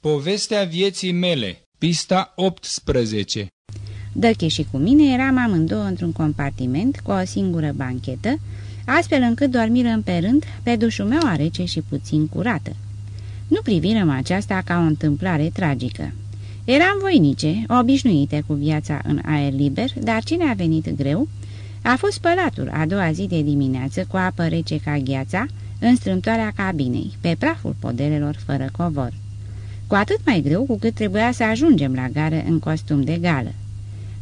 Povestea vieții mele, pista 18 Dăche și cu mine eram amândouă într-un compartiment cu o singură banchetă, astfel încât dormirăm pe rând pe dușul meu arece și puțin curată. Nu privirăm aceasta ca o întâmplare tragică. Eram voinice, obișnuite cu viața în aer liber, dar cine a venit greu a fost spălatul a doua zi de dimineață cu apă rece ca gheața, în strâmtoarea cabinei, pe praful podelelor fără covor. Cu atât mai greu cu cât trebuia să ajungem la gară în costum de gală.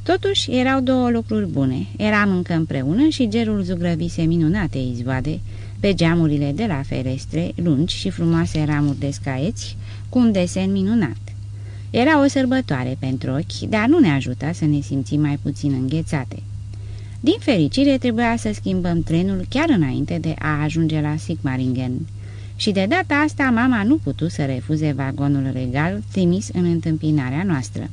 Totuși erau două lucruri bune. Eram încă împreună și gerul zugrăvise minunate izvoade pe geamurile de la ferestre, lungi și frumoase ramuri de scaieți, cu un desen minunat. Era o sărbătoare pentru ochi, dar nu ne ajuta să ne simțim mai puțin înghețate. Din fericire trebuia să schimbăm trenul chiar înainte de a ajunge la Sigmaringen. Și de data asta mama nu putu să refuze vagonul regal trimis în întâmpinarea noastră.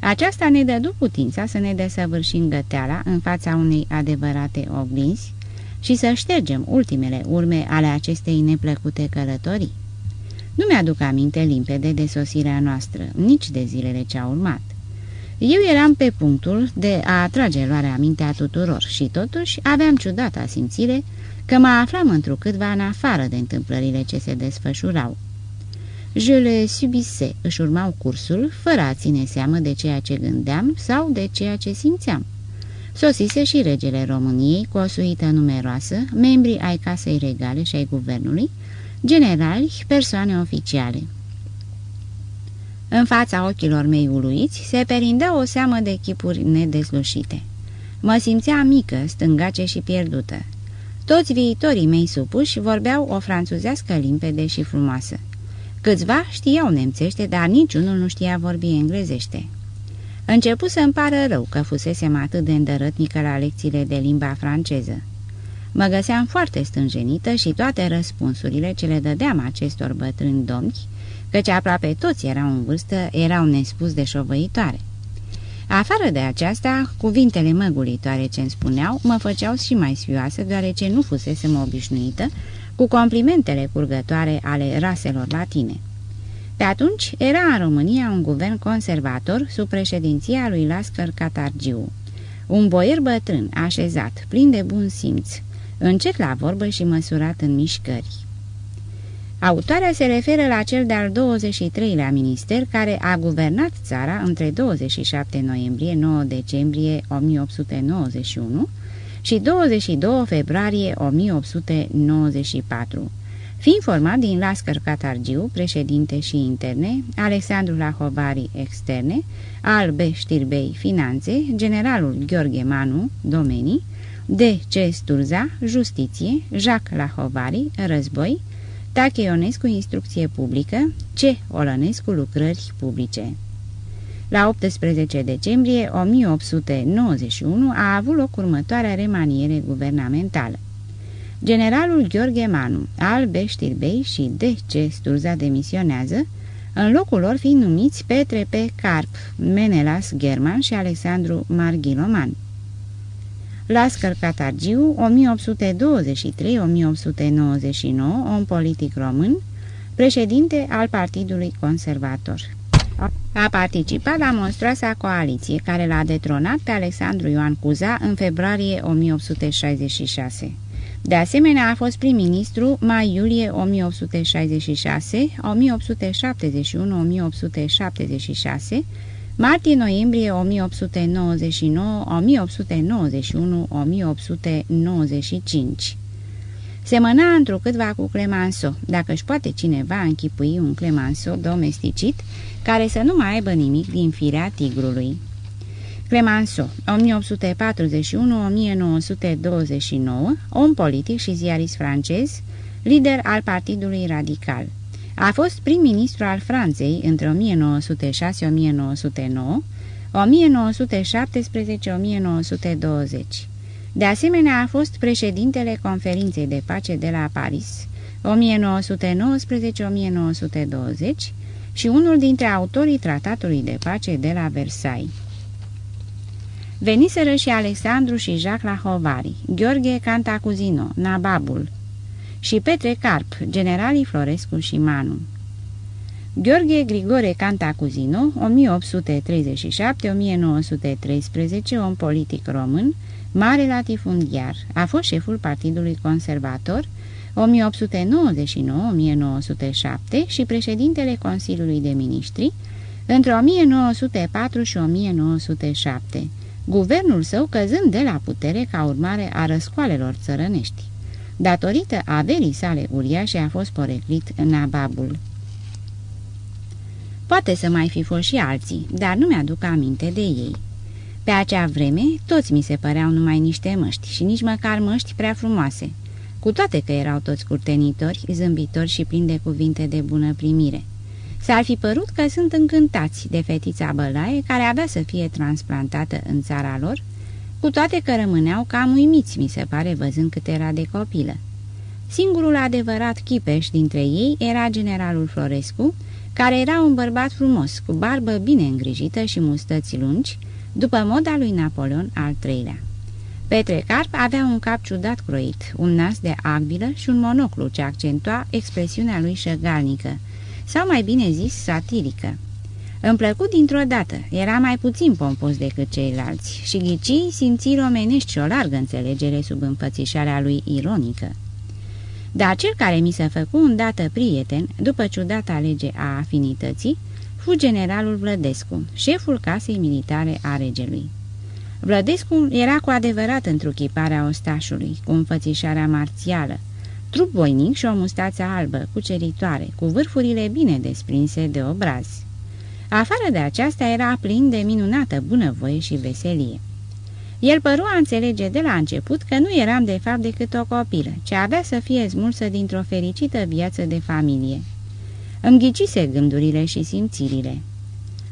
Aceasta ne dădu putința să ne desăvârșim găteala în fața unei adevărate oglinzi și să ștergem ultimele urme ale acestei neplăcute călătorii. Nu mi-aduc aminte limpede de sosirea noastră, nici de zilele ce au urmat. Eu eram pe punctul de a atrage luarea mintea tuturor și totuși aveam ciudata simțire că mă aflam întrucâtva în afară de întâmplările ce se desfășurau. Je le subise, își urmau cursul, fără a ține seamă de ceea ce gândeam sau de ceea ce simțeam. Sosise și regele României cu o suită numeroasă, membrii ai casei regale și ai guvernului, generali, persoane oficiale. În fața ochilor mei uluiți se perindea o seamă de chipuri nedeslușite. Mă simțea mică, stângace și pierdută. Toți viitorii mei supuși vorbeau o franțuzească limpede și frumoasă. Câțiva știau nemțește, dar niciunul nu știa vorbi englezește. Începu să-mi pară rău că fusesem atât de îndărătnică la lecțiile de limba franceză. Mă găseam foarte stânjenită și toate răspunsurile ce le dădeam acestor bătrâni domni căci aproape toți erau în vârstă, erau nespus de șovăitoare. Afară de aceasta, cuvintele măgulitoare ce îmi spuneau mă făceau și mai sfioasă, deoarece nu fusesem obișnuită cu complimentele curgătoare ale raselor latine. Pe atunci era în România un guvern conservator sub președinția lui Lascăr Catargiu. Un boier bătrân, așezat, plin de bun simț, încet la vorbă și măsurat în mișcări. Autoarea se referă la cel de-al 23-lea minister care a guvernat țara între 27 noiembrie-9 decembrie 1891 și 22 februarie 1894. Fiind format din Lascăr Catargiu, președinte și interne, Alexandru Lahovari externe, Albe Știrbei finanțe, generalul Gheorghe Manu, domenii, D. C. Sturza, justiție, Jacques Lahovari, război, Tache Ionescu instrucție publică, C. Olănescu lucrări publice. La 18 decembrie 1891 a avut loc următoarea remaniere guvernamentală. Generalul Gheorghe Manu, al Beștirbei și D.C. Sturza demisionează, în locul lor fiind numiți Petre P. Carp, Menelas German și Alexandru Marghiloman. Lascăr Catargiu, 1823-1899, om politic român, președinte al Partidului Conservator. A participat la monstroasa coaliție care l-a detronat pe Alexandru Ioan Cuza în februarie 1866. De asemenea, a fost prim-ministru mai-iulie 1866, 1871, 1876, Martie-noiembrie 1899, 1891, 1895 Semăna întrucâtva cu Clemenceau, dacă își poate cineva închipui un Clemenceau domesticit, care să nu mai aibă nimic din firea tigrului. Clemenceau, 1841-1929, om politic și ziarist francez, lider al Partidului Radical. A fost prim-ministru al Franței între 1906-1909, 1917-1920. De asemenea, a fost președintele conferinței de pace de la Paris, 1919-1920, și unul dintre autorii tratatului de pace de la Versailles. Veniseră și Alexandru și Jacques Lahovari, Gheorghe Cantacuzino, Nababul, și Petre Carp, generalii Florescu și Manu. Gheorghe Grigore Cantacuzino, 1837-1913, un politic român, mare latifundiar. A fost șeful Partidului Conservator 1899-1907 și președintele Consiliului de Ministri între 1904 și 1907, guvernul său căzând de la putere ca urmare a răscoalelor țărănești. Datorită averii sale uriașe a fost poreclit Nababul. Poate să mai fi fost și alții, dar nu mi-aduc aminte de ei. Pe acea vreme, toți mi se păreau numai niște măști și nici măcar măști prea frumoase, cu toate că erau toți curtenitori, zâmbitori și plini de cuvinte de bună primire. S-ar fi părut că sunt încântați de fetița Bălaie, care avea să fie transplantată în țara lor, cu toate că rămâneau cam uimiți, mi se pare, văzând cât era de copilă. Singurul adevărat chipeș dintre ei era generalul Florescu, care era un bărbat frumos, cu barbă bine îngrijită și mustăți lungi, după moda lui Napoleon al III-lea. Petre Carp avea un cap ciudat croit, un nas de agbilă și un monoclu ce accentua expresiunea lui șăgalnică, sau mai bine zis satirică. Îmi plăcut dintr-o dată, era mai puțin pompos decât ceilalți și ghicii simți omenești și o largă înțelegere sub înfățișarea lui ironică. Dar cel care mi se făcu îndată prieten, după ciudata lege a afinității, fu generalul Vlădescu, șeful casei militare a regelui. Vlădescu era cu adevărat întruchiparea ostașului, cu înfățișarea marțială, trup voinic și o mustață albă, cuceritoare, cu vârfurile bine desprinse de obraz. Afară de aceasta era plin de minunată bunăvoie și veselie. El păru a înțelege de la început că nu eram de fapt decât o copilă, ce avea să fie smulsă dintr-o fericită viață de familie. Îmi ghicise gândurile și simțirile.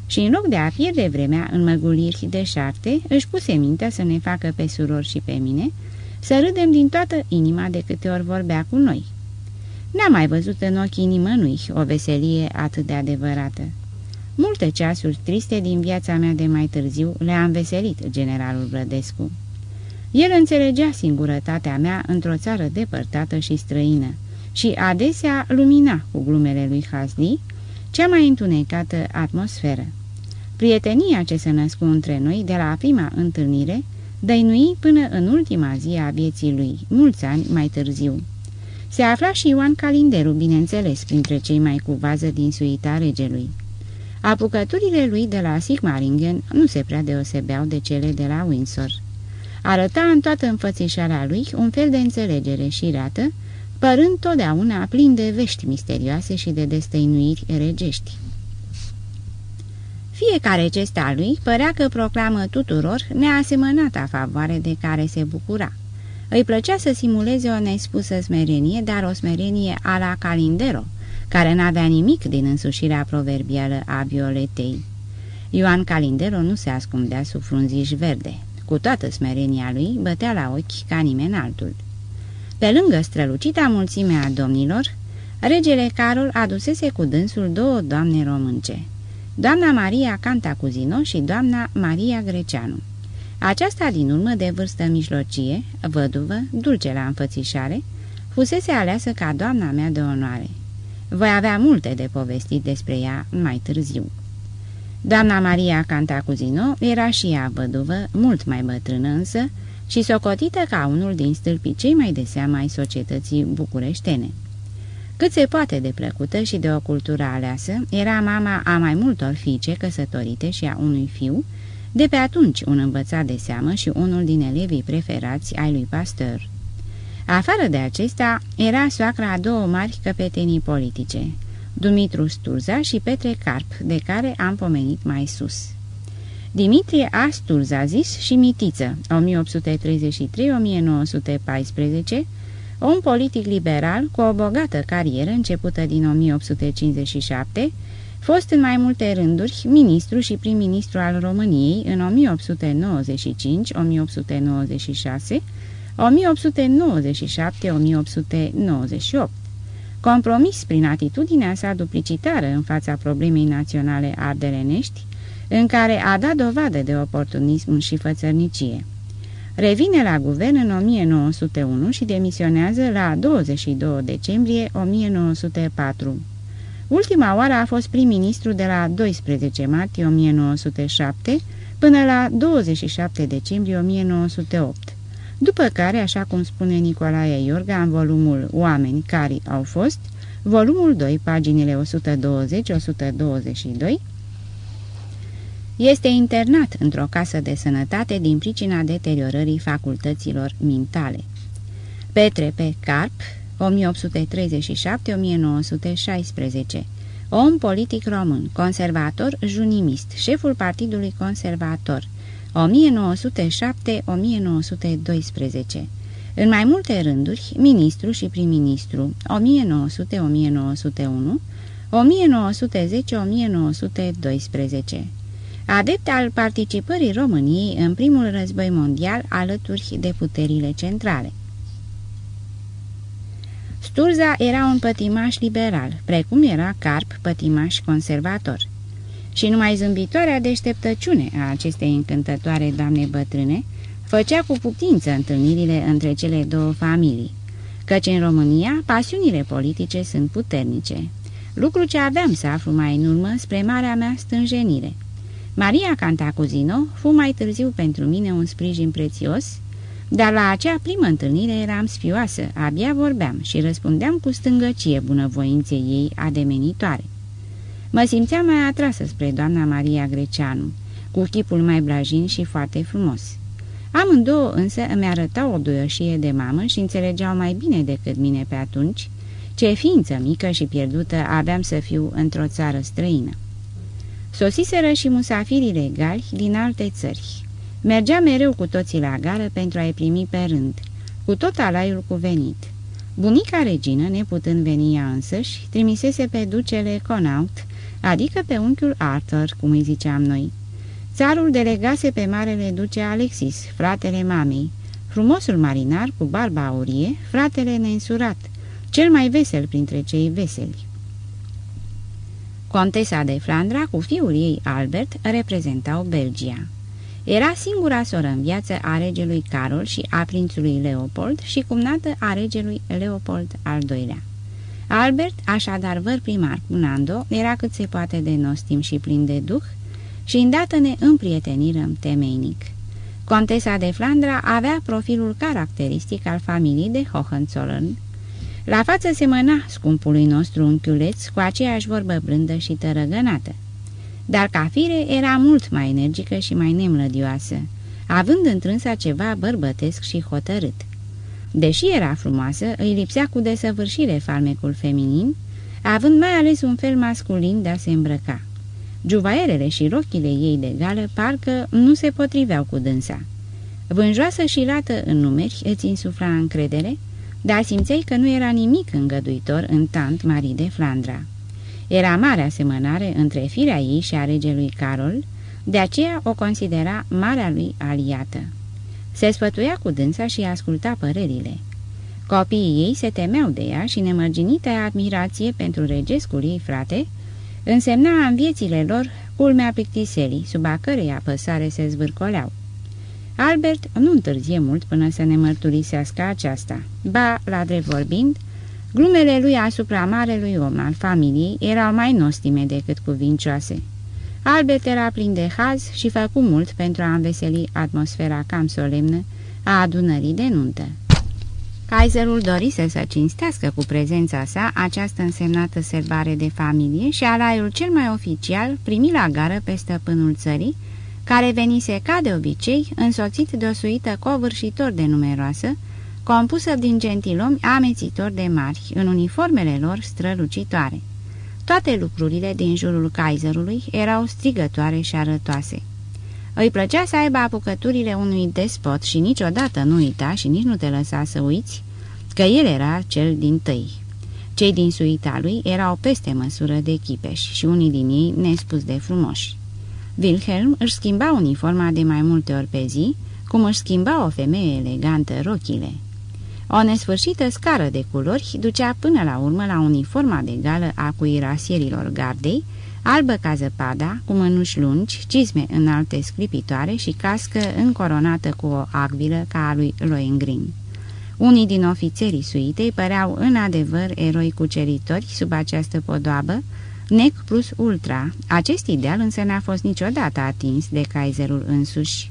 Și în loc de a pierde vremea în măguliri de șarte, își puse mintea să ne facă pe surori și pe mine, să râdem din toată inima de câte ori vorbea cu noi. N-am mai văzut în ochii nimănui o veselie atât de adevărată. Multe ceasuri triste din viața mea de mai târziu le-a înveselit generalul Brădescu. El înțelegea singurătatea mea într-o țară depărtată și străină și adesea lumina cu glumele lui Hazli cea mai întunecată atmosferă. Prietenia ce se născu între noi de la prima întâlnire dăinui până în ultima zi a vieții lui, mulți ani mai târziu. Se afla și Ioan Calinderu, bineînțeles, printre cei mai cu vază din suita regelui. Apucăturile lui de la Sigmaringen nu se prea deosebeau de cele de la Windsor. Arăta în toată înfățișarea lui un fel de înțelegere și rată, părând totdeauna plin de vești misterioase și de destăinuiri regești. Fiecare gesta lui părea că proclamă tuturor neasemănata favoare de care se bucura. Îi plăcea să simuleze o nespusă smerenie, dar o smerenie a la Calindero, care n-avea nimic din însușirea proverbială a Violetei. Ioan Calindero nu se ascundea sub frunziș verde. Cu toată smerenia lui, bătea la ochi ca nimeni altul. Pe lângă strălucita mulțimea domnilor, regele Carol adusese cu dânsul două doamne românce, doamna Maria Cantacuzino și doamna Maria Greceanu. Aceasta din urmă de vârstă mijlocie, văduvă, dulce la înfățișare, fusese aleasă ca doamna mea de onoare. Voi avea multe de povestit despre ea mai târziu. Doamna Maria Cantacuzino era și ea văduvă, mult mai bătrână însă, și socotită ca unul din stâlpii cei mai de seama ai societății bucureștene. Cât se poate de plăcută și de o cultură aleasă, era mama a mai multor fiice căsătorite și a unui fiu, de pe atunci un învățat de seamă și unul din elevii preferați ai lui Pasteur. Afară de acesta, era soacra a două mari căpetenii politice, Dumitru Sturza și Petre Carp, de care am pomenit mai sus. Dimitrie A. Sturza zis și Mitiță, 1833-1914, un politic liberal cu o bogată carieră începută din 1857, fost în mai multe rânduri ministru și prim-ministru al României în 1895-1896, 1897-1898. Compromis prin atitudinea sa duplicitară în fața problemei naționale ardelenești, în care a dat dovadă de oportunism și fățărnicie. Revine la guvern în 1901 și demisionează la 22 decembrie 1904. Ultima oară a fost prim-ministru de la 12 martie 1907 până la 27 decembrie 1908, după care, așa cum spune Nicolae Iorga în volumul Oameni care au fost, volumul 2, paginile 120-122, este internat într-o casă de sănătate din pricina deteriorării facultăților mintale. Petre P. Carp, 1837-1916 Om politic român, conservator, junimist, șeful Partidului Conservator, 1907-1912 în mai multe rânduri, ministru și prim-ministru, 1900-1901, 1910-1912. Adept al participării României în primul război mondial alături de puterile centrale. Sturza era un pătimaș liberal, precum era Carp pătimaș conservator. Și numai zâmbitoarea deșteptăciune a acestei încântătoare doamne bătrâne făcea cu putință întâlnirile între cele două familii, căci în România pasiunile politice sunt puternice, lucru ce aveam să aflu mai în urmă spre marea mea stânjenire. Maria Cantacuzino fu mai târziu pentru mine un sprijin prețios, dar la acea primă întâlnire eram spioasă, abia vorbeam și răspundeam cu stângăcie bunăvoinței ei ademenitoare. Mă simțeam mai atrasă spre doamna Maria Greceanu, cu chipul mai blajin și foarte frumos. Amândouă însă îmi arătau o duioșie de mamă și înțelegeau mai bine decât mine pe atunci ce ființă mică și pierdută aveam să fiu într-o țară străină. Sosiseră și musafirii regali din alte țări. Mergea mereu cu toții la gară pentru a-i primi pe rând, cu tot alaiul cuvenit. Bunica regină, neputând veni ea însăși, trimisese pe ducele Conaut, adică pe unchiul Arthur, cum îi ziceam noi. Țarul delegase pe marele duce Alexis, fratele mamei, frumosul marinar cu barba aurie, fratele nensurat, cel mai vesel printre cei veseli. Contesa de Flandra cu fiul ei Albert reprezentau Belgia. Era singura soră în viață a regelui Carol și a prințului Leopold și cumnată a regelui Leopold al II-lea. Albert, așadar văr primar cu Nando, era cât se poate de nostim și plin de duh și îndată ne împrietenirăm temeinic. Contesa de Flandra avea profilul caracteristic al familiei de Hohenzollern. La față semăna scumpului nostru unchiuleț cu aceeași vorbă blândă și tărăgănată dar ca fire era mult mai energică și mai nemlădioasă, având întrânsa ceva bărbătesc și hotărât. Deși era frumoasă, îi lipsea cu desăvârșire farmecul feminin, având mai ales un fel masculin de a se îmbrăca. Juvaierele și rochile ei de gală parcă nu se potriveau cu dânsa. Vânjoasă și lată în numeri îți insufla încredere, dar simțeai că nu era nimic îngăduitor în tant Marie de Flandra. Era mare asemănare între firea ei și a regelui Carol, de aceea o considera marea lui aliată. Se sfătuia cu dânsa și asculta părerile. Copiii ei se temeau de ea și nemărginită admirație pentru regescul ei frate, însemna în viețile lor culmea plictiselii, sub a cărei apăsare se zvârcoleau. Albert nu întârzie mult până să ne mărturisească aceasta, ba, la drept vorbind, Glumele lui asupra marelui om al familiei erau mai nostime decât cuvincioase. Albert era plin de haz și făcu mult pentru a înveseli atmosfera cam solemnă a adunării de nuntă. Kaiserul dorise să cinstească cu prezența sa această însemnată serbare de familie și alaiul cel mai oficial primi la gară pe stăpânul țării, care venise ca de obicei însoțit de o suită covârșitor de numeroasă, compusă din gentilomi amețitori de mari, în uniformele lor strălucitoare. Toate lucrurile din jurul Kaiserului erau strigătoare și arătoase. Îi plăcea să aibă apucăturile unui despot și niciodată nu uita și nici nu te lăsa să uiți că el era cel din tăi. Cei din suita lui erau peste măsură de chipeși și unii din ei nespus de frumoși. Wilhelm își schimba uniforma de mai multe ori pe zi, cum își schimba o femeie elegantă rochile. O nesfârșită scară de culori ducea până la urmă la uniforma de gală a cuirasierilor gardei, albă ca zăpada, cu mânuși lungi, cizme înalte sclipitoare și cască încoronată cu o agvilă ca a lui Lohengrin. Unii din ofițerii suitei păreau în adevăr eroi cuceritori sub această podoabă, nec plus ultra. Acest ideal însă n-a fost niciodată atins de Kaiserul însuși.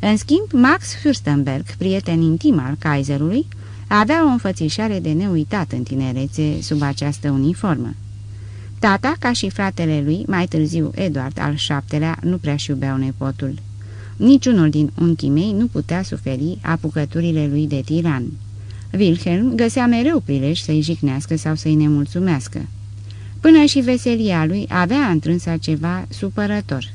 În schimb, Max Fürstenberg, prieten intim al Kaiserului, avea o înfățișare de neuitat în tinerețe sub această uniformă. Tata, ca și fratele lui, mai târziu Eduard al VII-lea, nu prea-și iubeau nepotul. Niciunul din unchii mei nu putea suferi apucăturile lui de tiran. Wilhelm găsea mereu prilej să-i jicnească sau să-i nemulțumească. Până și veselia lui avea întrânsa ceva supărător.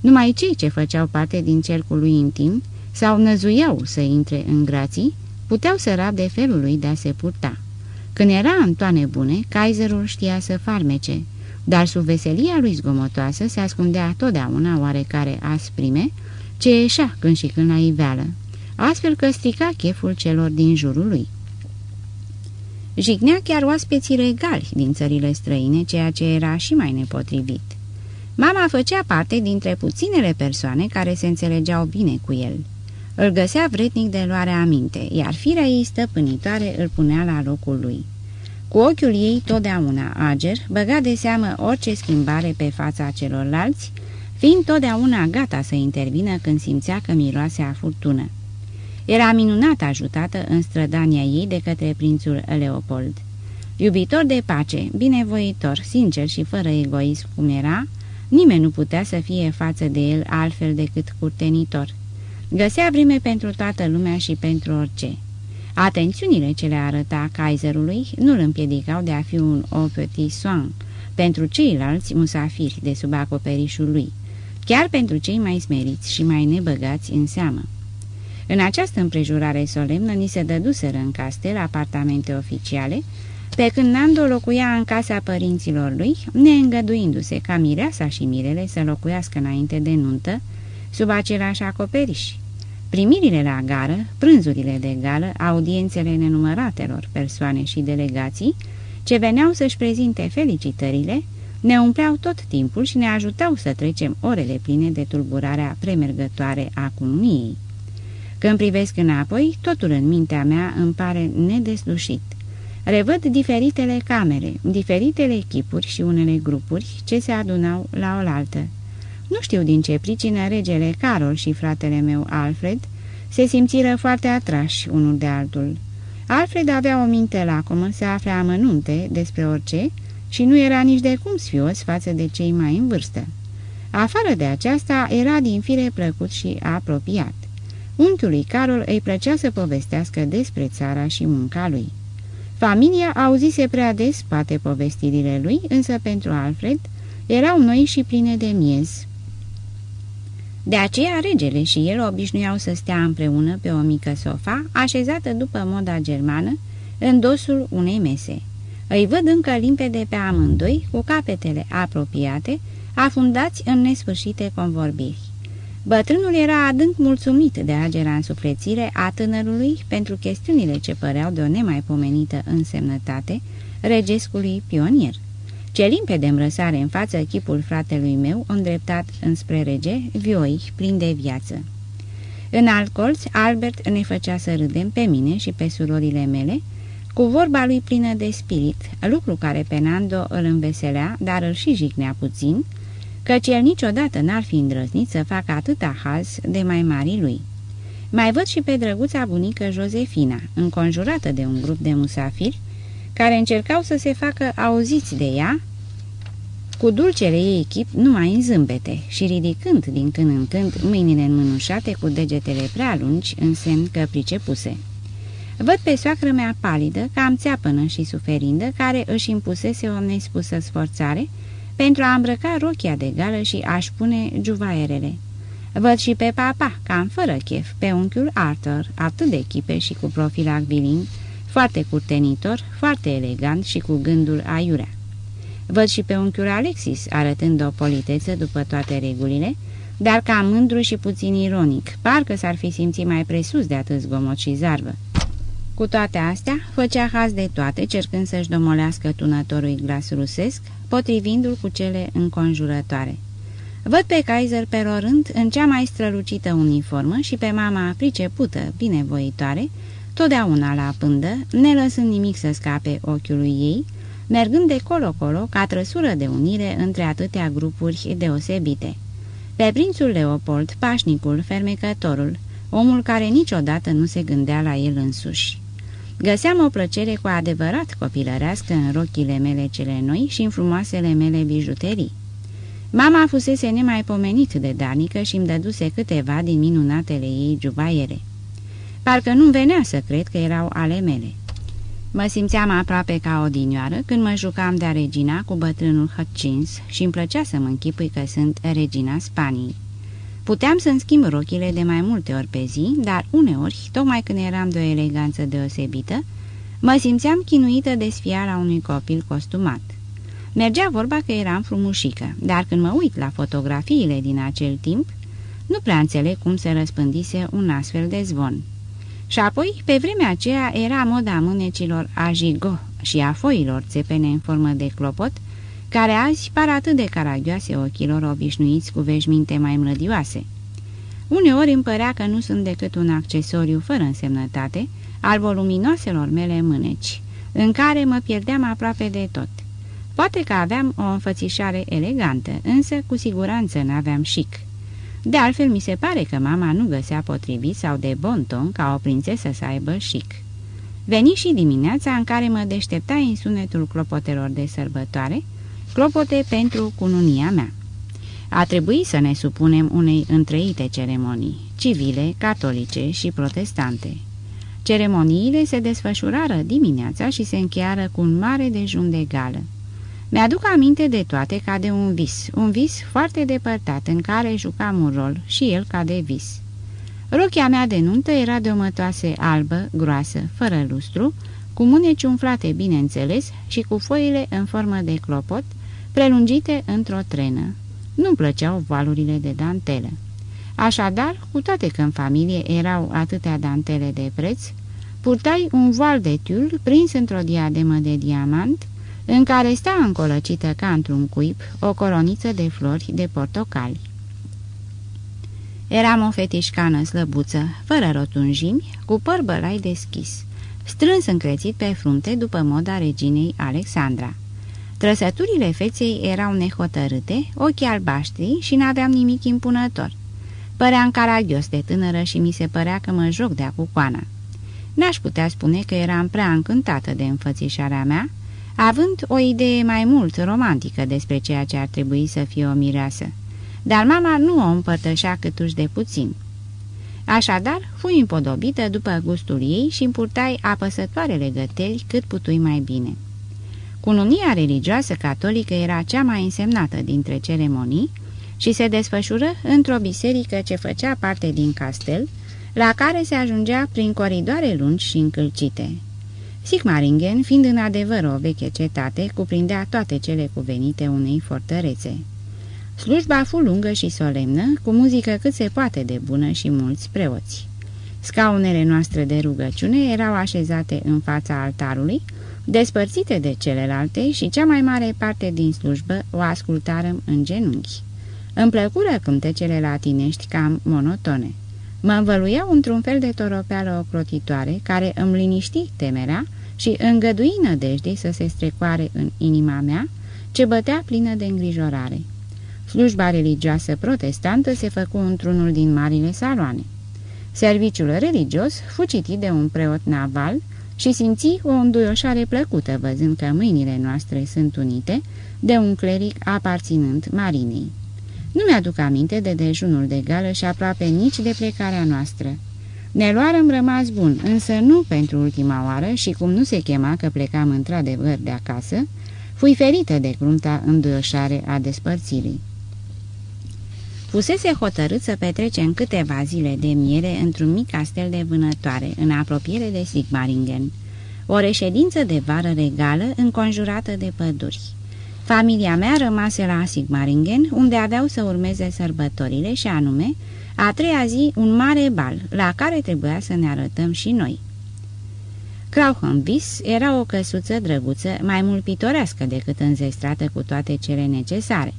Numai cei ce făceau parte din cercul lui intim sau năzuiau să intre în grații, puteau să rabde felul lui de a se purta. Când era în toane bune, Kaiserul știa să farmece, dar sub veselia lui zgomotoasă se ascundea totdeauna oarecare asprime, ce ieșea când și când la iveală, astfel că strica cheful celor din jurul lui. Jignea chiar oaspeții regali din țările străine, ceea ce era și mai nepotrivit. Mama făcea parte dintre puținele persoane care se înțelegeau bine cu el. Îl găsea vretnic de luare aminte, iar firea ei stăpânitoare îl punea la locul lui. Cu ochiul ei totdeauna ager, băga de seamă orice schimbare pe fața celorlalți, fiind totdeauna gata să intervină când simțea că miroase a furtună. Era minunat ajutată în strădania ei de către prințul Leopold. Iubitor de pace, binevoitor, sincer și fără egoism cum era, nimeni nu putea să fie față de el altfel decât curtenitor. Găsea vreme pentru toată lumea și pentru orice. Atențiunile ce le arăta Kaiserului nu îl împiedicau de a fi un o petit soin pentru ceilalți musafiri de sub acoperișul lui, chiar pentru cei mai smeriți și mai nebăgați în seamă. În această împrejurare solemnă ni se dăduseră în castel apartamente oficiale, pe când Nando locuia în casa părinților lui, neîngăduindu-se ca mireasa și mirele să locuiască înainte de nuntă, sub același acoperiș. Primirile la gară, prânzurile de gală, audiențele nenumăratelor persoane și delegații, ce veneau să-și prezinte felicitările, ne umpleau tot timpul și ne ajutau să trecem orele pline de tulburarea premergătoare a cunuiei. Când privesc înapoi, totul în mintea mea îmi pare nedeslușit. Revăd diferitele camere, diferitele echipuri și unele grupuri ce se adunau la oaltă. Nu știu din ce pricină regele Carol și fratele meu Alfred se simțiră foarte atrași unul de altul. Alfred avea o minte lacomă, se afla amănunte despre orice și nu era nici de cum sfios față de cei mai în vârstă. Afară de aceasta, era din fire plăcut și apropiat. Unchiului Carol îi plăcea să povestească despre țara și munca lui. Familia auzise prea des poate povestirile lui, însă pentru Alfred erau noi și pline de miez. De aceea regele și el obișnuiau să stea împreună pe o mică sofa, așezată după moda germană, în dosul unei mese. Îi văd încă limpede pe amândoi, cu capetele apropiate, afundați în nesfârșite convorbiri. Bătrânul era adânc mulțumit de agera însuflețire a tânărului pentru chestiunile ce păreau de o nemaipomenită însemnătate regescului pionier. Ce limpede îmbrăsare în față chipul fratelui meu, îndreptat înspre rege, vioi, plin de viață. În alt colț, Albert ne făcea să râdem pe mine și pe surorile mele, cu vorba lui plină de spirit, lucru care pe Nando îl înveselea, dar îl și jignea puțin, căci el niciodată n-ar fi îndrăznit să facă atâta haz de mai mari lui. Mai văd și pe drăguța bunică Josefina, înconjurată de un grup de musafiri, care încercau să se facă auziți de ea, cu dulcele ei echip numai în zâmbete și ridicând din când în când mâinile înmânușate cu degetele prea lungi în semn că pricepuse. Văd pe soacră mea palidă, cam țeapănă și suferindă, care își impusese o nespusă sforțare pentru a îmbrăca rochia de gală și a-și pune juvaierele. Văd și pe papa, cam fără chef, pe unchiul Arthur, atât de echipe și cu profil acvilin, foarte curtenitor, foarte elegant și cu gândul aiurea. Văd și pe unchiul Alexis, arătând o politeță după toate regulile, dar ca mândru și puțin ironic, parcă s-ar fi simțit mai presus de atât zgomot și zarvă. Cu toate astea, făcea haz de toate, cercând să-și domolească tunătorul glas rusesc, potrivindu-l cu cele înconjurătoare. Văd pe Kaiser perorând în cea mai strălucită uniformă și pe mama pricepută, binevoitoare, totdeauna la pândă, nelăsând nimic să scape ochiului ei, mergând de colo-colo ca trăsură de unire între atâtea grupuri deosebite. Pe prințul Leopold, pașnicul, fermecătorul, omul care niciodată nu se gândea la el însuși. Găseam o plăcere cu adevărat copilărească în rochile mele cele noi și în frumoasele mele bijuterii. Mama fusese nemaipomenit de darnică și îmi dăduse câteva din minunatele ei jubaiere. Parcă nu venea să cred că erau ale mele. Mă simțeam aproape ca o dinioară când mă jucam de-a regina cu bătrânul Hutchins și îmi plăcea să mă închipui că sunt regina Spaniei. Puteam să-mi schimb rochile de mai multe ori pe zi, dar uneori, tocmai când eram de o eleganță deosebită, mă simțeam chinuită de sfiala unui copil costumat. Mergea vorba că eram frumușică, dar când mă uit la fotografiile din acel timp, nu prea înțeleg cum se răspândise un astfel de zvon. Și apoi, pe vremea aceea, era moda mânecilor a jigo și a foilor țepene în formă de clopot, care azi par atât de caragioase ochilor obișnuiți cu veșminte mai mlădioase. Uneori îmi părea că nu sunt decât un accesoriu fără însemnătate al voluminoaselor mele mâneci, în care mă pierdeam aproape de tot. Poate că aveam o înfățișare elegantă, însă cu siguranță n-aveam chic. De altfel, mi se pare că mama nu găsea potrivit sau de bon ton ca o prințesă să aibă chic. Veni și dimineața în care mă deștepta în sunetul clopotelor de sărbătoare, clopote pentru cununia mea. A trebuit să ne supunem unei întreite ceremonii, civile, catolice și protestante. Ceremoniile se desfășurară dimineața și se încheiară cu un mare dejun de gală. Mi-aduc aminte de toate ca de un vis, un vis foarte depărtat în care jucam un rol și el ca de vis. Rochia mea de nuntă era de o mătoase albă, groasă, fără lustru, cu mâneci umflate bineînțeles și cu foile în formă de clopot, prelungite într-o trenă. Nu-mi plăceau valurile de dantelă. Așadar, cu toate că în familie erau atâtea dantele de preț, purtai un voal de tiul prins într-o diademă de diamant, în care sta încolăcită ca într-un cuib o coroniță de flori de portocali. Eram o fetișcană slăbuță, fără rotunjimi, cu păr bălai deschis, strâns încrețit pe frunte după moda reginei Alexandra. Trăsăturile feței erau nehotărâte, ochii albaștri și n-aveam nimic impunător. Păream caragios de tânără și mi se părea că mă joc de acucoana. N-aș putea spune că eram prea încântată de înfățișarea mea, având o idee mai mult romantică despre ceea ce ar trebui să fie o mireasă. Dar mama nu o împărtășea câtuși de puțin. Așadar, fui împodobită după gustul ei și împurtai apăsătoare legăteri cât putui mai bine. Cununia religioasă catolică era cea mai însemnată dintre ceremonii și se desfășură într-o biserică ce făcea parte din castel, la care se ajungea prin coridoare lungi și încălcite. Sigmaringen, fiind în adevăr o veche cetate, cuprindea toate cele cuvenite unei fortărețe. Slujba fu lungă și solemnă, cu muzică cât se poate de bună și mulți preoți. Scaunele noastre de rugăciune erau așezate în fața altarului, despărțite de celelalte și cea mai mare parte din slujbă o ascultarăm în genunchi. Îmi plăcură cântecele latinești cam monotone. Mă învăluiau într-un fel de toropeală ocrotitoare care îmi liniști temerea și îngădui nădejdei să se strecoare în inima mea, ce bătea plină de îngrijorare. Slujba religioasă protestantă se făcu într-unul din marile saloane. Serviciul religios fu citit de un preot naval și simți o înduioșare plăcută văzând că mâinile noastre sunt unite de un cleric aparținând marinei. Nu mi-aduc aminte de dejunul de gală și aproape nici de plecarea noastră. Ne luarăm rămas bun, însă nu pentru ultima oară și cum nu se chema că plecam într-adevăr de acasă, fui ferită de crunta înduioșare a despărțirii. Fusese hotărât să petrece în câteva zile de miere într-un mic castel de vânătoare, în apropiere de Sigmaringen. O reședință de vară regală înconjurată de păduri. Familia mea rămase la Sigmaringen, unde aveau să urmeze sărbătorile și anume, a treia zi, un mare bal, la care trebuia să ne arătăm și noi. Krauhenvis era o căsuță drăguță, mai mult pitorească decât înzestrată cu toate cele necesare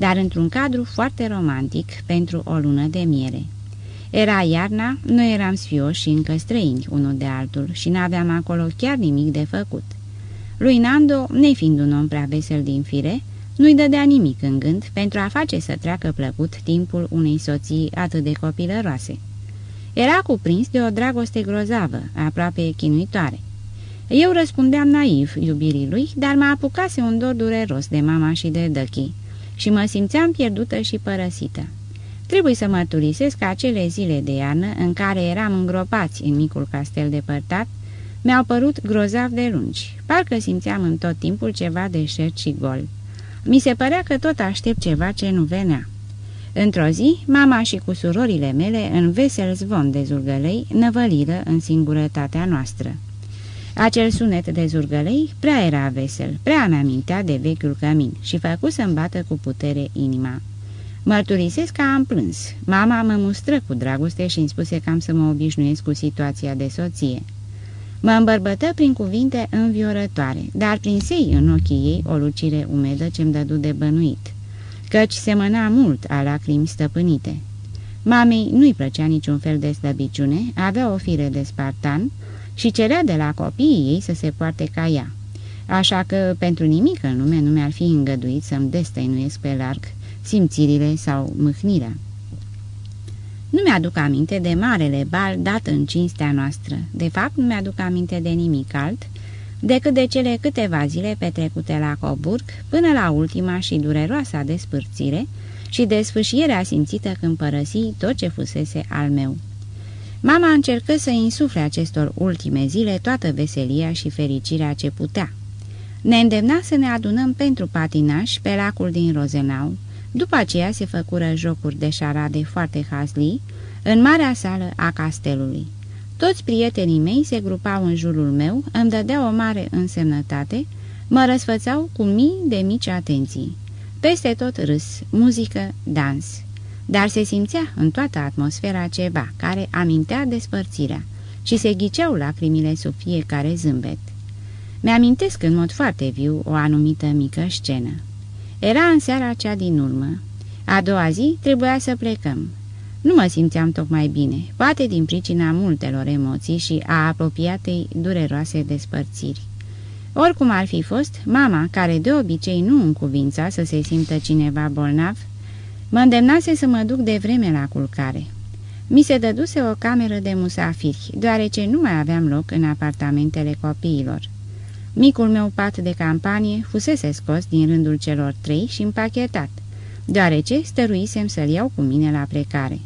dar într-un cadru foarte romantic pentru o lună de miere. Era iarna, noi eram sfioși și încă străini unul de altul și n-aveam acolo chiar nimic de făcut. Lui Nando, nefiind un om prea vesel din fire, nu-i dădea nimic în gând pentru a face să treacă plăcut timpul unei soții atât de copilăroase. Era cuprins de o dragoste grozavă, aproape chinuitoare. Eu răspundeam naiv iubirii lui, dar mă apucase un dor dureros de mama și de Dăchi și mă simțeam pierdută și părăsită. Trebuie să mărturisesc că acele zile de iarnă în care eram îngropați în micul castel depărtat, mi-au părut grozav de lungi. Parcă simțeam în tot timpul ceva deșert și gol. Mi se părea că tot aștept ceva ce nu venea. Într-o zi, mama și cu surorile mele, în vesel zvon de zurgălei, năvăliră în singurătatea noastră. Acel sunet de zurgălei prea era vesel, prea mi amintea de vechiul cămin și făcu să-mi bată cu putere inima. Mărturisesc că am plâns. Mama mă mustră cu dragoste și îmi spuse că am să mă obișnuiesc cu situația de soție. Mă îmbărbătă prin cuvinte înviorătoare, dar prinsei în ochii ei o lucire umedă ce-mi dădu de bănuit, căci semăna mult a lacrimi stăpânite. Mamei nu-i plăcea niciun fel de slăbiciune, avea o fire de spartan și cerea de la copiii ei să se poarte ca ea. Așa că pentru nimic în lume nu mi-ar fi îngăduit să-mi destăinuiesc pe larg simțirile sau mâhnirea. Nu mi-aduc aminte de marele bal dat în cinstea noastră. De fapt, nu mi-aduc aminte de nimic alt decât de cele câteva zile petrecute la Coburg până la ultima și dureroasa despărțire și de sfâșierea simțită când părăsi tot ce fusese al meu. Mama încercă să insufle acestor ultime zile toată veselia și fericirea ce putea. Ne îndemna să ne adunăm pentru patinaș pe lacul din Rozenau, după aceea se făcură jocuri de șarade foarte hazlii în marea sală a castelului. Toți prietenii mei se grupau în jurul meu, îmi dădeau o mare însemnătate, mă răsfățau cu mii de mici atenții. Peste tot râs, muzică, dans. Dar se simțea în toată atmosfera ceva care amintea despărțirea și se ghiceau lacrimile sub fiecare zâmbet. Mi-amintesc în mod foarte viu o anumită mică scenă. Era în seara cea din urmă. A doua zi trebuia să plecăm. Nu mă simțeam tocmai bine, poate din pricina multelor emoții și a apropiatei dureroase despărțiri. Oricum ar fi fost, mama, care de obicei nu încuvința să se simtă cineva bolnav, mă îndemnase să mă duc de vreme la culcare. Mi se dăduse o cameră de musafiri, deoarece nu mai aveam loc în apartamentele copiilor. Micul meu pat de campanie fusese scos din rândul celor trei și împachetat, deoarece stăruisem să-l iau cu mine la plecare.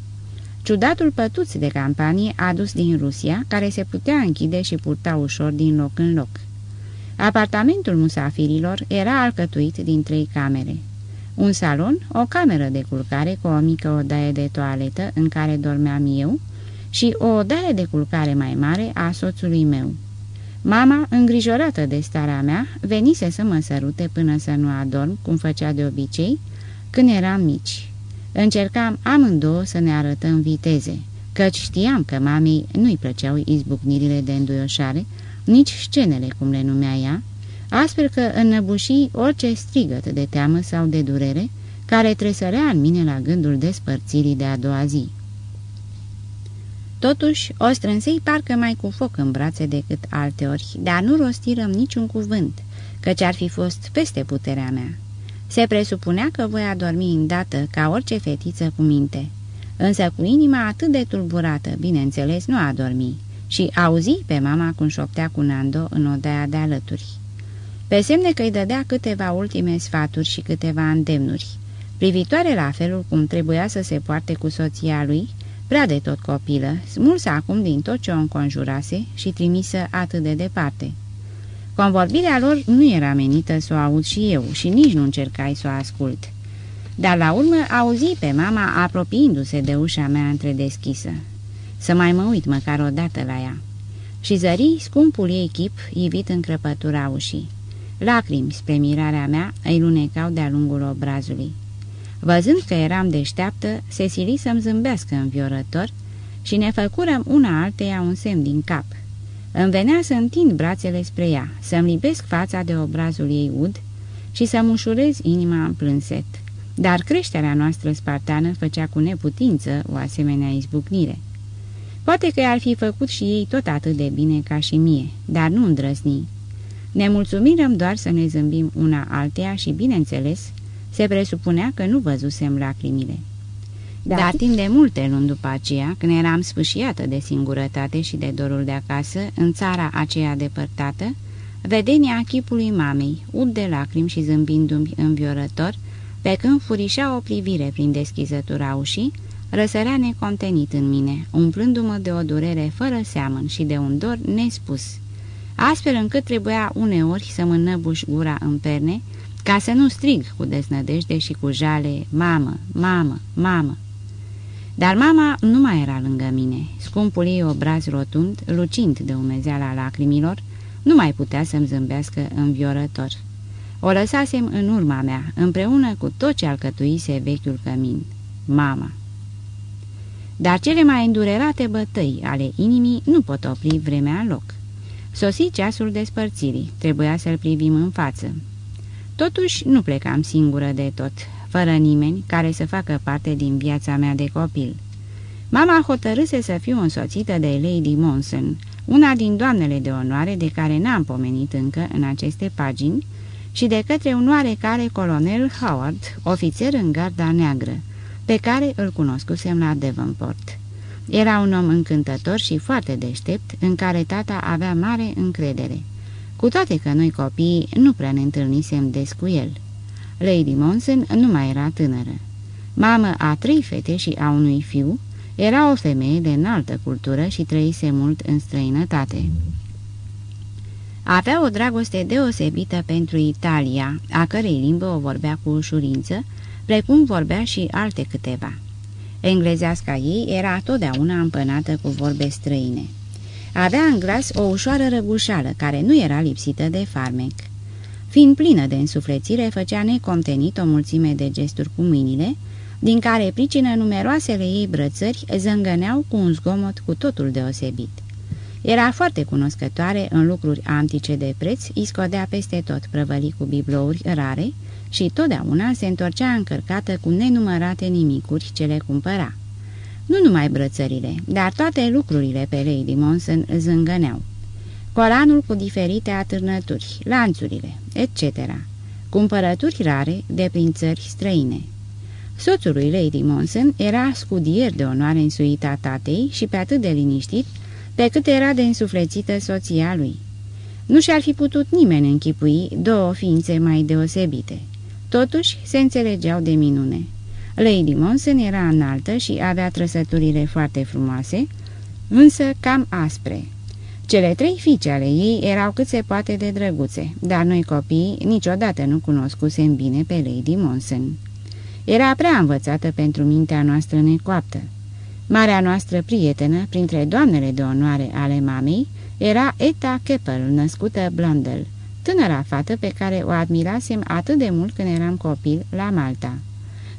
Ciudatul pătuț de campanie adus din Rusia, care se putea închide și purta ușor din loc în loc. Apartamentul musafirilor era alcătuit din trei camere. Un salon, o cameră de culcare cu o mică odaie de toaletă în care dormeam eu și o odaie de culcare mai mare a soțului meu. Mama, îngrijorată de starea mea, venise să mă sărute până să nu adorm, cum făcea de obicei, când eram mici. Încercam amândouă să ne arătăm viteze, căci știam că mamei nu-i plăceau izbucnirile de înduioșare, nici scenele, cum le numea ea, astfel că înnăbuși orice strigăt de teamă sau de durere, care tresărea în mine la gândul despărțirii de a doua zi. Totuși, o strânsei parcă mai cu foc în brațe decât alteori, dar nu rostirăm niciun cuvânt, căci ar fi fost peste puterea mea. Se presupunea că voi adormi îndată ca orice fetiță cu minte, însă cu inima atât de tulburată, bineînțeles, nu a dormi și auzi pe mama cum șoptea cu Nando în odaia de alături. Pe semne că îi dădea câteva ultime sfaturi și câteva îndemnuri, privitoare la felul cum trebuia să se poarte cu soția lui, prea de tot copilă, smulsă acum din tot ce o înconjurase și trimisă atât de departe. Convorbirea lor nu era menită să o aud și eu și nici nu încercai să o ascult. Dar la urmă auzi pe mama apropiindu-se de ușa mea întredeschisă. Să mai mă uit măcar o dată la ea. Și zări scumpul ei chip ivit în crăpătura ușii. Lacrimi, spre mirarea mea, îi lunecau de-a lungul obrazului. Văzând că eram deșteaptă, se sili să-mi zâmbească înviorător și ne făcurăm una alteia un semn din cap. Îmi venea să întind brațele spre ea, să-mi lipesc fața de obrazul ei ud și să-mi ușurez inima în plânset. Dar creșterea noastră spartană făcea cu neputință o asemenea izbucnire. Poate că ar fi făcut și ei tot atât de bine ca și mie, dar nu îndrăzni. Ne mulțumirăm doar să ne zâmbim una alteia și, bineînțeles, se presupunea că nu văzusem lacrimile. Dar, Dar timp de multe luni după aceea, când eram sfâșiată de singurătate și de dorul de acasă, în țara aceea depărtată, vedenia chipului mamei, ud de lacrimi și zâmbindu-mi înviorător, pe când furișa o privire prin deschizătura ușii, răsărea necontenit în mine, umplându-mă de o durere fără seamăn și de un dor nespus, astfel încât trebuia uneori să mă năbuș gura în perne, ca să nu strig cu deznădejde și cu jale, mamă, mamă, mamă. Dar mama nu mai era lângă mine. Scumpul ei obraz rotund, lucind de umezeala lacrimilor, nu mai putea să-mi zâmbească înviorător. O lăsasem în urma mea, împreună cu tot ce alcătuise vechiul cămin. Mama. Dar cele mai îndurerate bătăi ale inimii nu pot opri vremea în loc. Sosi ceasul despărțirii, trebuia să-l privim în față. Totuși nu plecam singură de tot, fără nimeni care să facă parte din viața mea de copil. Mama hotărâse să fiu însoțită de Lady Monson, una din doamnele de onoare de care n-am pomenit încă în aceste pagini, și de către un oarecare colonel Howard, ofițer în garda neagră, pe care îl cunoscusem la Devonport. Era un om încântător și foarte deștept, în care tata avea mare încredere. Cu toate că noi copiii nu prea ne întâlnisem des cu el. Lady Monson nu mai era tânără. Mamă a trei fete și a unui fiu, era o femeie de înaltă cultură și trăise mult în străinătate. Avea o dragoste deosebită pentru Italia, a cărei limbă o vorbea cu ușurință, precum vorbea și alte câteva. Englezeasca ei era totdeauna împănată cu vorbe străine. Avea în glas o ușoară răgușală, care nu era lipsită de farmec. Fiind plină de însuflețire, făcea necontenit o mulțime de gesturi cu mâinile, din care pricină numeroasele ei brățări zângăneau cu un zgomot cu totul deosebit. Era foarte cunoscătoare în lucruri antice de preț, iscodea peste tot prăvăli cu biblouri rare și totdeauna se întorcea încărcată cu nenumărate nimicuri ce le cumpăra. Nu numai brățările, dar toate lucrurile pe Lady Monson zângăneau. Colanul cu diferite atârnături, lanțurile, etc. Cumpărături rare de prin țări străine. Soțul lui Lady Monson era scudier de onoare în suita tatei și pe atât de liniștit, pe cât era de însuflețită soția lui. Nu și-ar fi putut nimeni închipui două ființe mai deosebite. Totuși se înțelegeau de minune. Lady Monson era înaltă și avea trăsăturile foarte frumoase, însă cam aspre. Cele trei fiice ale ei erau cât se poate de drăguțe, dar noi copiii niciodată nu cunoscusem bine pe Lady Monson. Era prea învățată pentru mintea noastră necoaptă. Marea noastră prietenă, printre doamnele de onoare ale mamei, era Eta Keppel, născută Blundell, tânăra fată pe care o admirasem atât de mult când eram copil la Malta.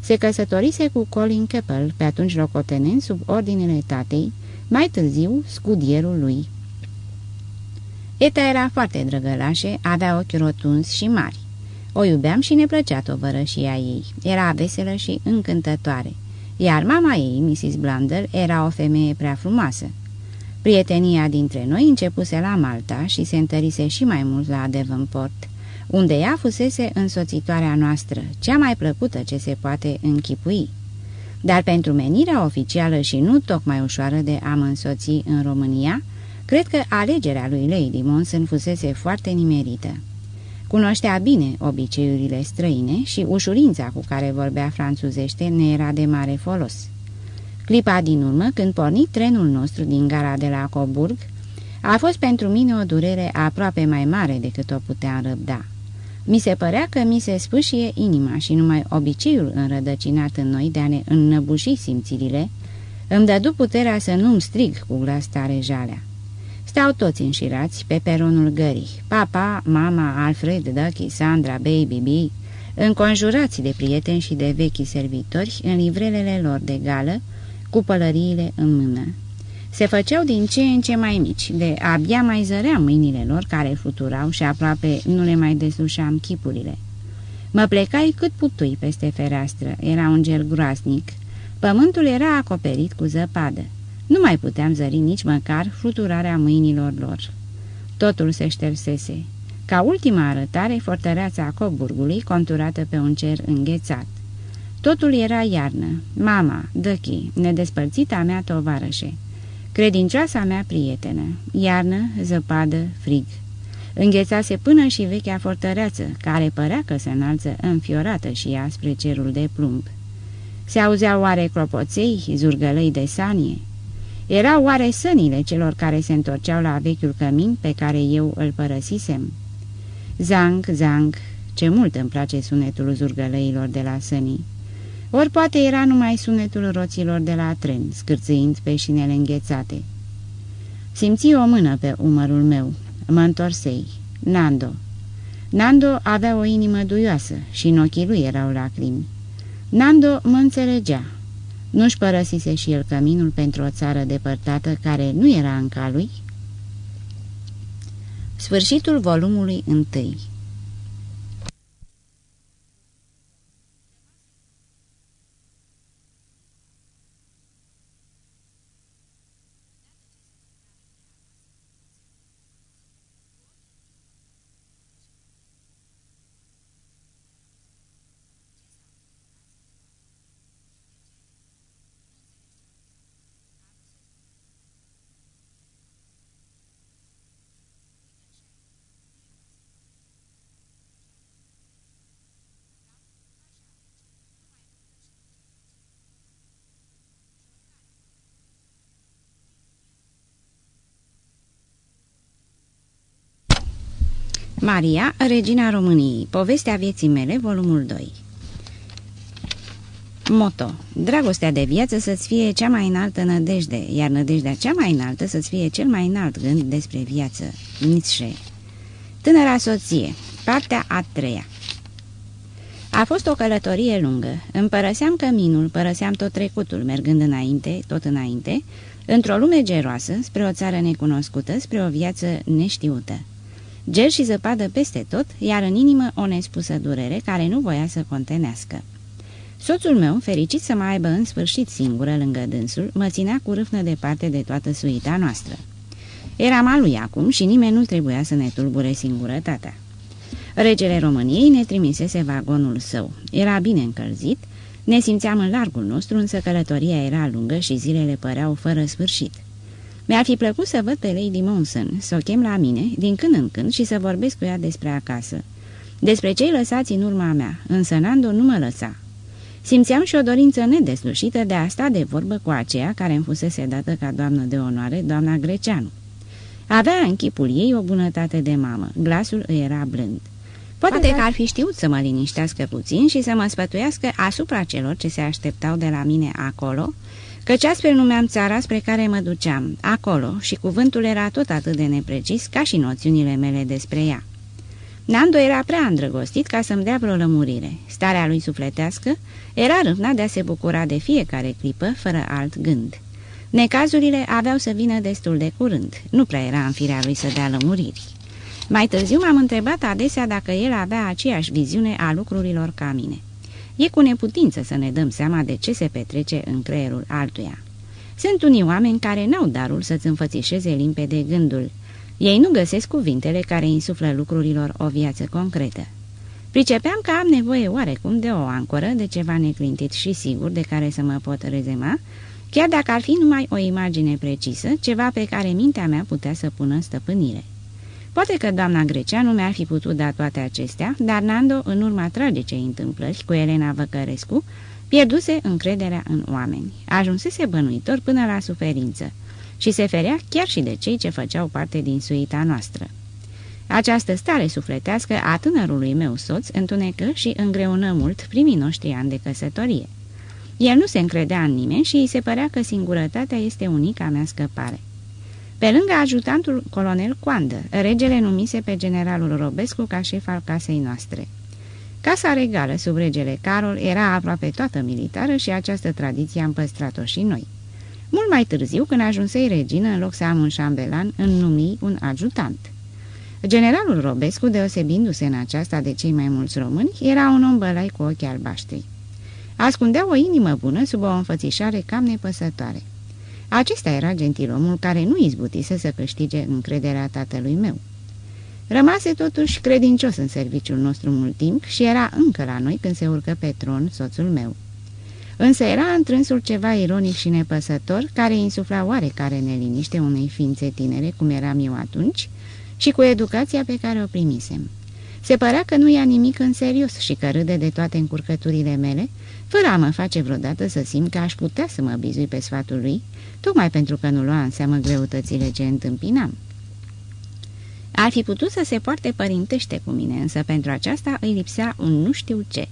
Se căsătorise cu Colin Keppel, pe atunci locotenent sub ordinele tatei, mai târziu scudierul lui. Eta era foarte drăgălașe, avea ochi rotunzi și mari. O iubeam și ne plăcea tovărășia ei. Era veselă și încântătoare. Iar mama ei, Mrs. Blunder, era o femeie prea frumoasă. Prietenia dintre noi începuse la Malta și se întărise și mai mult la Devonport, unde ea fusese însoțitoarea noastră, cea mai plăcută ce se poate închipui. Dar pentru menirea oficială și nu tocmai ușoară de a mă însoți în România, cred că alegerea lui Lady Monson fusese foarte nimerită. Cunoștea bine obiceiurile străine și ușurința cu care vorbea franțuzește ne era de mare folos. Clipa din urmă, când porni trenul nostru din gara de la Coburg, a fost pentru mine o durere aproape mai mare decât o puteam răbda. Mi se părea că mi se spâșie inima și numai obiceiul înrădăcinat în noi de a ne înnăbuși simțirile îmi dădu puterea să nu-mi strig cu glas tare jalea. Stau toți înșirați pe peronul gării. Papa, mama, Alfred, Ducky, Sandra, Baby B, înconjurați de prieteni și de vechi servitori în livrelele lor de gală, cu pălăriile în mână. Se făceau din ce în ce mai mici, de abia mai zăream mâinile lor care fluturau și aproape nu le mai deslușeam chipurile. Mă plecai cât putui peste fereastră, era un gel groasnic. Pământul era acoperit cu zăpadă. Nu mai puteam zări nici măcar fluturarea mâinilor lor. Totul se ștersese. Ca ultima arătare, fortăreața Coburgului, conturată pe un cer înghețat. Totul era iarnă. Mama, Dăchi, nedespărțita mea tovarășe. Credincioasa mea prietenă. Iarnă, zăpadă, frig. Înghețase până și vechea fortăreață, care părea că se înalță înfiorată și ea spre cerul de plumb. Se auzeau oare clopoței, zurgălăi de sanie? Erau oare sănile celor care se întorceau la vechiul cămin pe care eu îl părăsisem? Zang, zang, ce mult îmi place sunetul zurgălăilor de la sănii. Ori poate era numai sunetul roților de la tren, scârțâind pe șinele înghețate. Simți o mână pe umărul meu. Mă întorsei. Nando. Nando avea o inimă duioasă și în ochii lui erau lacrimi. Nando mă înțelegea. Nu-și părăsise și el căminul pentru o țară depărtată care nu era în calui? Sfârșitul volumului întâi Maria, Regina României, Povestea vieții mele, volumul 2 Moto Dragostea de viață să-ți fie cea mai înaltă nădejde, iar nădejdea cea mai înaltă să-ți fie cel mai înalt gând despre viață. Nietzsche Tânăra soție Partea a treia A fost o călătorie lungă. Îmi părăseam căminul, părăseam tot trecutul, mergând înainte, tot înainte, într-o lume geroasă, spre o țară necunoscută, spre o viață neștiută. Gel și zăpadă peste tot, iar în inimă o nespusă durere care nu voia să contenească. Soțul meu, fericit să mă aibă în sfârșit singură lângă dânsul, mă ținea cu râfnă departe de toată suita noastră. Eram a lui acum și nimeni nu trebuia să ne tulbure singurătatea. Regele României ne trimisese vagonul său. Era bine încălzit, ne simțeam în largul nostru, însă călătoria era lungă și zilele păreau fără sfârșit. Mi-ar fi plăcut să văd pe Lady Monson, să o chem la mine, din când în când, și să vorbesc cu ea despre acasă. Despre cei lăsați în urma mea, însă Nando nu mă lăsa. Simțeam și o dorință nedeslușită de a sta de vorbă cu aceea care îmi fusese dată ca doamnă de onoare, doamna Greceanu. Avea în chipul ei o bunătate de mamă, glasul îi era blând. Poate că ar fi știut să mă liniștească puțin și să mă spătuiască asupra celor ce se așteptau de la mine acolo, căci astfel numeam țara spre care mă duceam, acolo, și cuvântul era tot atât de neprecis ca și noțiunile mele despre ea. Nando era prea îndrăgostit ca să-mi dea vreo lămurire. Starea lui sufletească era râvna de a se bucura de fiecare clipă, fără alt gând. Necazurile aveau să vină destul de curând, nu prea era în firea lui să dea lămuriri. Mai târziu m-am întrebat adesea dacă el avea aceeași viziune a lucrurilor ca mine. E cu neputință să ne dăm seama de ce se petrece în creierul altuia. Sunt unii oameni care n-au darul să-ți înfățișeze limpede gândul. Ei nu găsesc cuvintele care insuflă lucrurilor o viață concretă. Pricepeam că am nevoie oarecum de o ancoră, de ceva neclintit și sigur de care să mă pot rezema, chiar dacă ar fi numai o imagine precisă, ceva pe care mintea mea putea să pună stăpânire. Poate că doamna Greceanu mi-ar fi putut da toate acestea, dar Nando, în urma tragicei întâmplări cu Elena Văcărescu, pierduse încrederea în oameni. Ajunsese bănuitor până la suferință și se ferea chiar și de cei ce făceau parte din suita noastră. Această stare sufletească a tânărului meu soț întunecă și îngreună mult primii noștri ani de căsătorie. El nu se încredea în nimeni și îi se părea că singurătatea este unica mea scăpare. Pe lângă ajutantul colonel Coandă, regele numise pe generalul Robescu ca șef al casei noastre. Casa regală sub regele Carol era aproape toată militară și această tradiție am păstrat-o și noi. Mult mai târziu, când ajunsei regină, în loc să am un șambelan, înnumi un ajutant. Generalul Robescu, deosebindu-se în aceasta de cei mai mulți români, era un om bălai cu ochi albaștri. Ascundea o inimă bună sub o înfățișare cam nepăsătoare. Acesta era gentilomul care nu izbutise să câștige încrederea tatălui meu. Rămase totuși credincios în serviciul nostru mult timp și era încă la noi când se urcă pe tron soțul meu. Însă era întrânsul ceva ironic și nepăsător, care insufla oarecare neliniște unei ființe tinere, cum eram eu atunci, și cu educația pe care o primisem. Se părea că nu ia nimic în serios și că râde de toate încurcăturile mele, fără a mă face vreodată să simt că aș putea să mă bizui pe sfatul lui, tocmai pentru că nu lua în seamă greutățile ce întâmpinam. Ar fi putut să se poarte părintește cu mine, însă pentru aceasta îi lipsea un nu știu ce.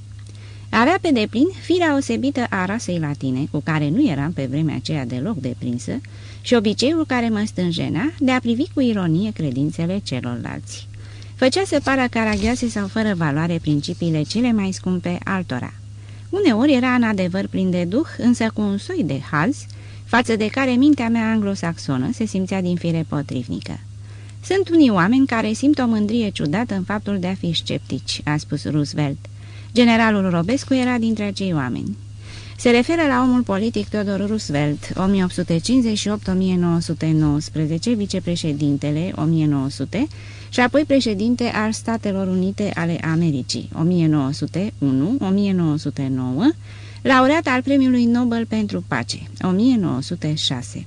Avea pe deplin firea osebită a rasei latine, cu care nu eram pe vremea aceea deloc deprinsă, și obiceiul care mă stânjena de a privi cu ironie credințele celorlalți. Făcea să pară caragioase sau fără valoare principiile cele mai scumpe altora. Uneori era în adevăr plin de duh, însă cu un soi de haz, față de care mintea mea anglosaxonă se simțea din fire potrivnică. Sunt unii oameni care simt o mândrie ciudată în faptul de a fi sceptici, a spus Roosevelt. Generalul Robescu era dintre acei oameni. Se referă la omul politic Theodore Roosevelt, 1858-1919, vicepreședintele 1900 și apoi președinte al Statelor Unite ale Americii, 1901-1909, laureat al Premiului Nobel pentru Pace, 1906.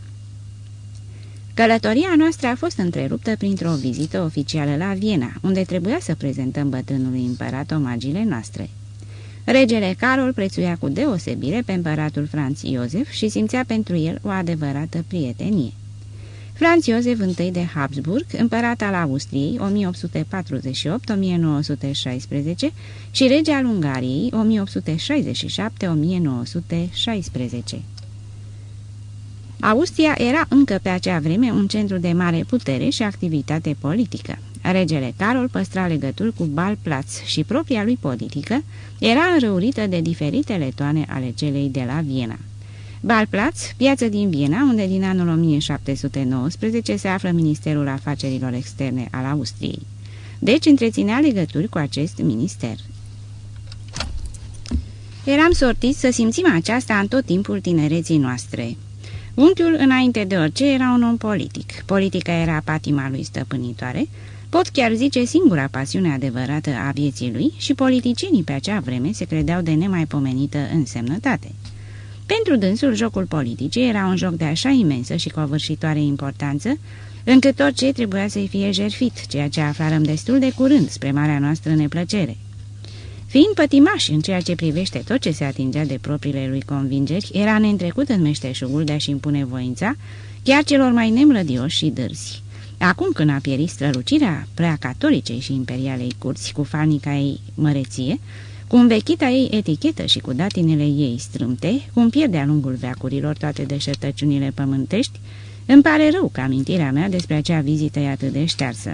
Călătoria noastră a fost întreruptă printr-o vizită oficială la Viena, unde trebuia să prezentăm bătrânului împărat omagiile noastre. Regele Carol prețuia cu deosebire pe împăratul Franz Iosef și simțea pentru el o adevărată prietenie. Franz Iosef I de Habsburg, împărat al Austriei 1848-1916 și rege al Ungariei 1867-1916. Austria era încă pe acea vreme un centru de mare putere și activitate politică. Regele Carol păstra legături cu Balplatz și propria lui politică era înrăurită de diferitele toane ale celei de la Viena. Balplatz, piață din Viena, unde din anul 1719 se află Ministerul Afacerilor Externe al Austriei. Deci întreținea legături cu acest minister. Eram sortiți să simțim aceasta în tot timpul tinereții noastre. Unchiul, înainte de orice, era un om politic. Politica era patima lui stăpânitoare, pot chiar zice singura pasiune adevărată a vieții lui și politicienii pe acea vreme se credeau de nemaipomenită însemnătate. Pentru dânsul, jocul politicii era un joc de așa imensă și covârșitoare importanță, încât orice trebuia să-i fie jerfit, ceea ce aflarăm destul de curând spre marea noastră neplăcere. Fiind pătimaș în ceea ce privește tot ce se atingea de propriile lui convingeri, era neîntrecut în meșteșugul de a-și impune voința, chiar celor mai nemlădioși și dârzi. Acum când a pierit strălucirea prea catolicei și imperialei curți cu falnica ei măreție, cu învechita ei etichetă și cu datinele ei strâmte, cum pierde a lungul veacurilor toate deșertăciunile pământești, îmi pare rău că amintirea mea despre acea vizită e atât de ștearsă.